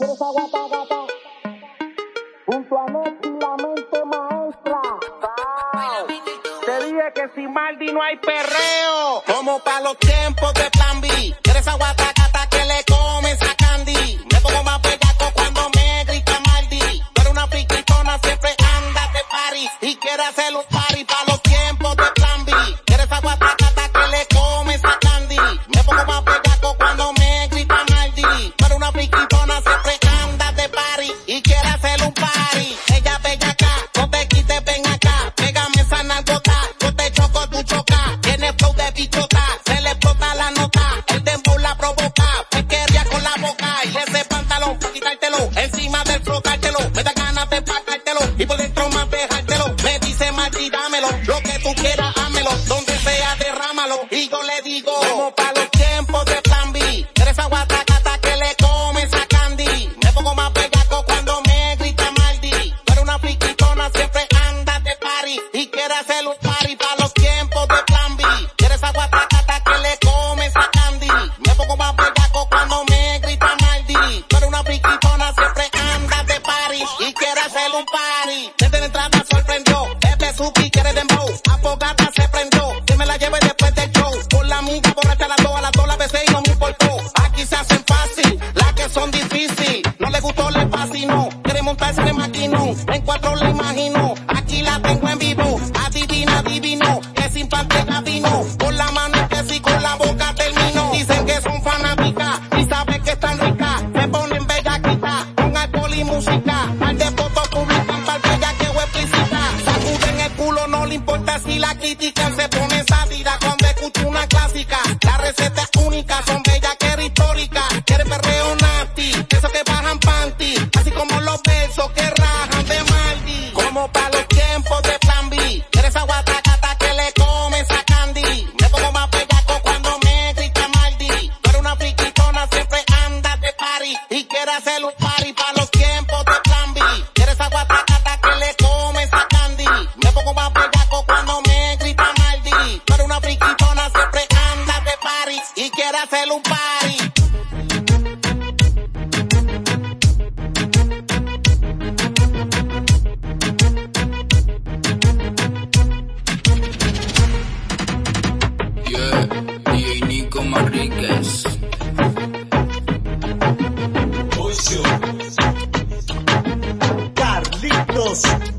¿Quieres aguata gata? Junto a Neti, la mente maestra. Te dije que sin Maldi no hay perreo. Como pa' los tiempos de plan B. ¿Quieres aguatacata que le comes a Candy? Me pongo más pegaco cuando me grita Maldi. Pero una piquitona siempre anda de party y quiere hacer un party pa' los tiempos de plan B. ¿Quieres aguatacata Y las dos las dos la besé y no me importó. Aquí se hacen fácil. Las que son difícil. No le gustó, le fascinó. Quiere montarse de maquinón. En cuatro le imagino. Aquí la tengo en vivo. Adivina, adivino. Que sin pantalla vino. Con la mano que sí, con la boca terminó. Dicen que son fanáticas. Y saben que están ricas. Se ponen bellaquitas. Con alcohol y música. Al de fotos publican para que explícita. Sacuden el culo, no le importa si la critican. Se ponen sátira cuando clásica. La receta es única, son bellas que histórica. Quiere perreo nasty, esos que bajan panty. Así como los besos que rajan de Maldi. Como pa' los tiempos de plan B. Eres aguatacata que le comes a Candy. Me pongo más pegaco cuando me grita Maldi. Pero una friquitona siempre anda de party. Y quiere hacer un party pa' los tiempos quiere hacer un party. Yeah, y Nico Marríquez. Ocio. Carlitos.